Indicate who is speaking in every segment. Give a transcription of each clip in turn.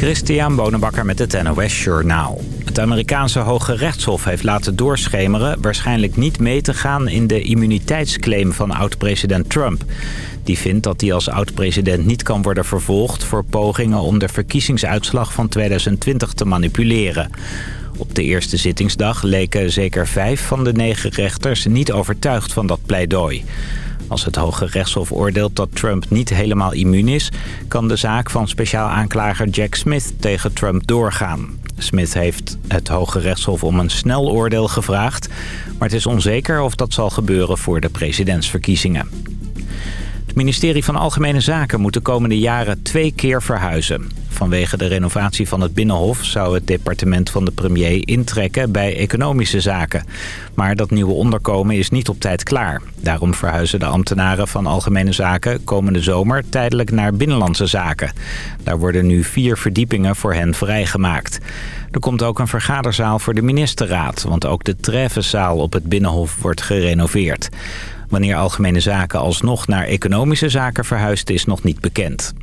Speaker 1: Christian Bonenbakker met het NOS Journaal. Het Amerikaanse Hoge Rechtshof heeft laten doorschemeren... waarschijnlijk niet mee te gaan in de immuniteitsclaim van oud-president Trump. Die vindt dat hij als oud-president niet kan worden vervolgd... voor pogingen om de verkiezingsuitslag van 2020 te manipuleren. Op de eerste zittingsdag leken zeker vijf van de negen rechters niet overtuigd van dat pleidooi. Als het Hoge Rechtshof oordeelt dat Trump niet helemaal immuun is... kan de zaak van speciaal aanklager Jack Smith tegen Trump doorgaan. Smith heeft het Hoge Rechtshof om een snel oordeel gevraagd... maar het is onzeker of dat zal gebeuren voor de presidentsverkiezingen. Het ministerie van Algemene Zaken moet de komende jaren twee keer verhuizen. Vanwege de renovatie van het Binnenhof zou het departement van de premier intrekken bij economische zaken. Maar dat nieuwe onderkomen is niet op tijd klaar. Daarom verhuizen de ambtenaren van Algemene Zaken komende zomer tijdelijk naar Binnenlandse Zaken. Daar worden nu vier verdiepingen voor hen vrijgemaakt. Er komt ook een vergaderzaal voor de ministerraad, want ook de treffenzaal op het Binnenhof wordt gerenoveerd. Wanneer Algemene Zaken alsnog naar Economische Zaken verhuist is nog niet bekend.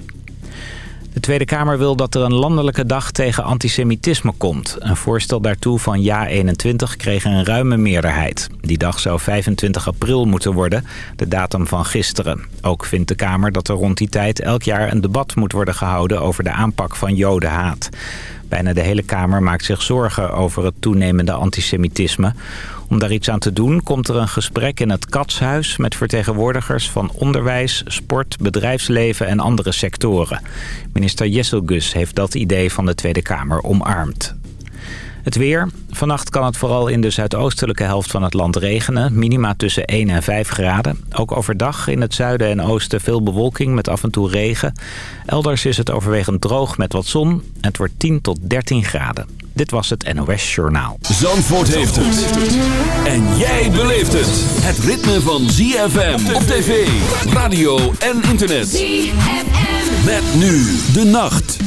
Speaker 1: De Tweede Kamer wil dat er een landelijke dag tegen antisemitisme komt. Een voorstel daartoe van JA21 kreeg een ruime meerderheid. Die dag zou 25 april moeten worden, de datum van gisteren. Ook vindt de Kamer dat er rond die tijd elk jaar een debat moet worden gehouden over de aanpak van jodenhaat. Bijna de hele Kamer maakt zich zorgen over het toenemende antisemitisme. Om daar iets aan te doen komt er een gesprek in het Katshuis... met vertegenwoordigers van onderwijs, sport, bedrijfsleven en andere sectoren. Minister Jesselgus heeft dat idee van de Tweede Kamer omarmd. Het weer. Vannacht kan het vooral in de zuidoostelijke helft van het land regenen. Minima tussen 1 en 5 graden. Ook overdag in het zuiden en oosten veel bewolking met af en toe regen. Elders is het overwegend droog met wat zon. Het wordt 10 tot 13 graden. Dit was het NOS Journaal.
Speaker 2: Zandvoort heeft het. En jij beleeft het. Het ritme van ZFM op tv, radio en internet. ZFM. Met nu de nacht.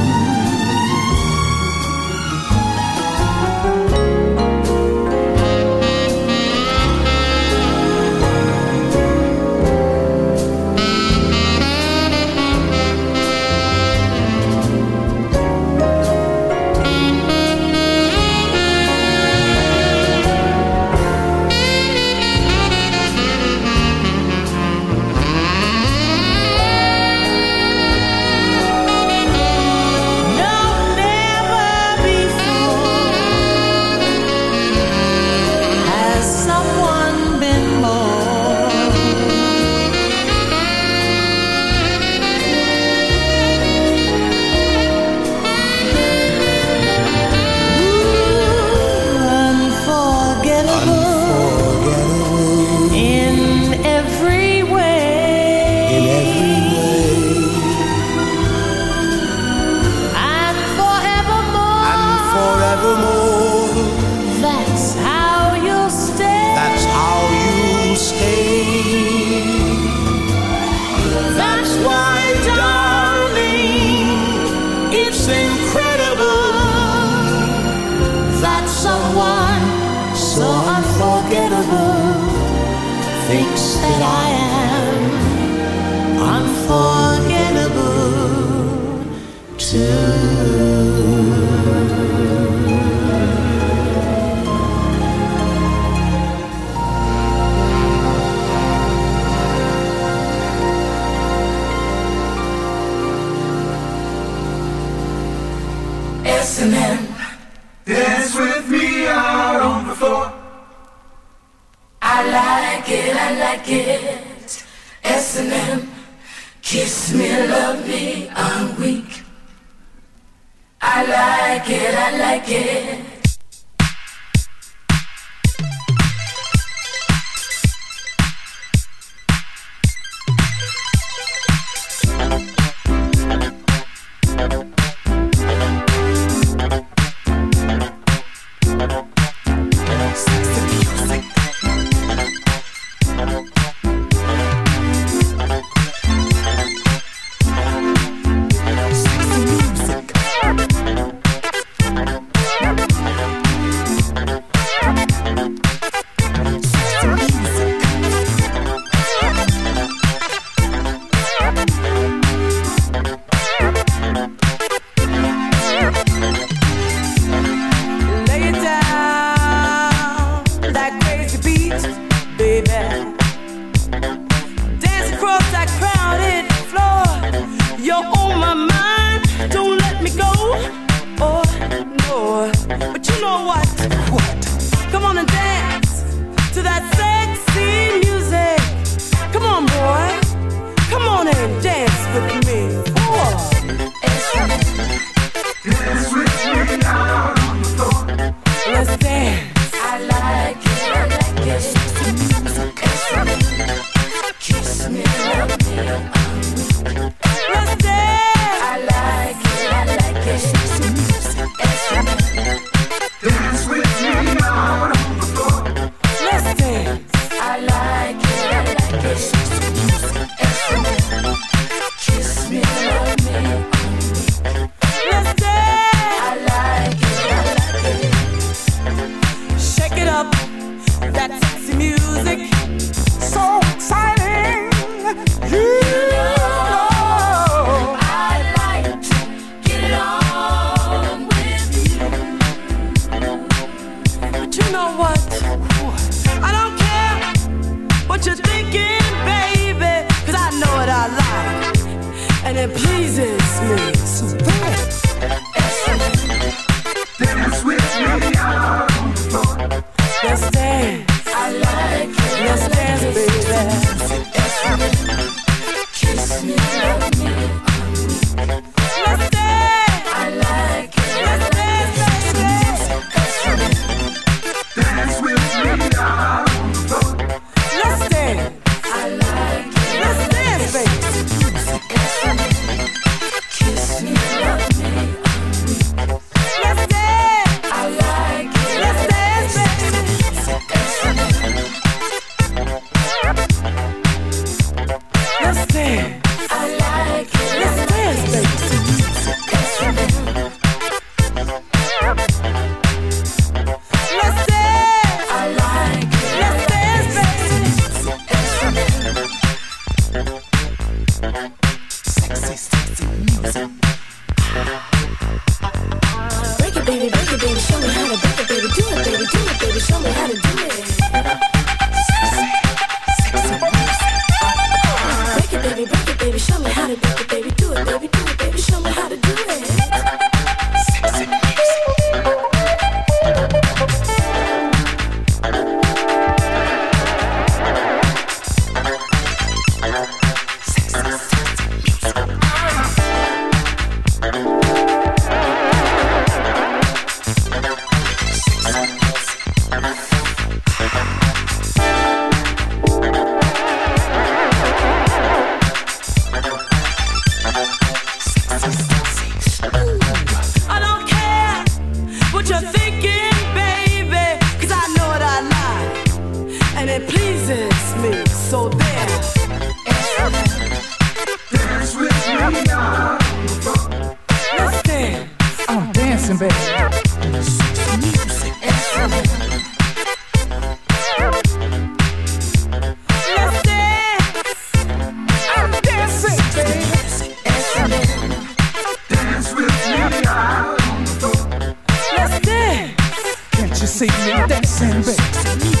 Speaker 3: Satan dancing, babe.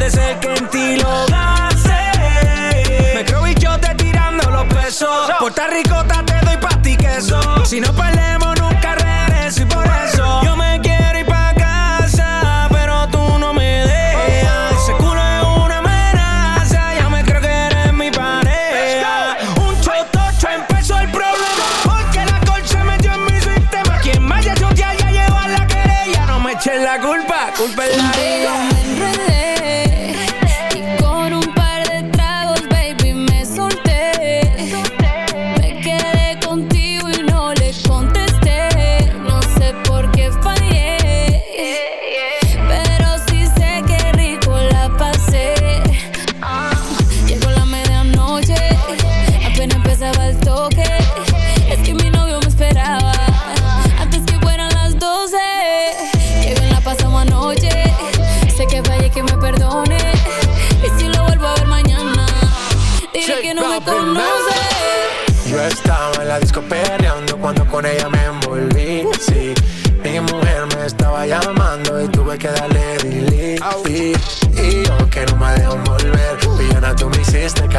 Speaker 4: puede ser que en ti lo gaste. Me creo y yo te tirando los pesos. Puerta ricota te doy pa' ti queso. Si no perdemos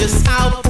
Speaker 5: just out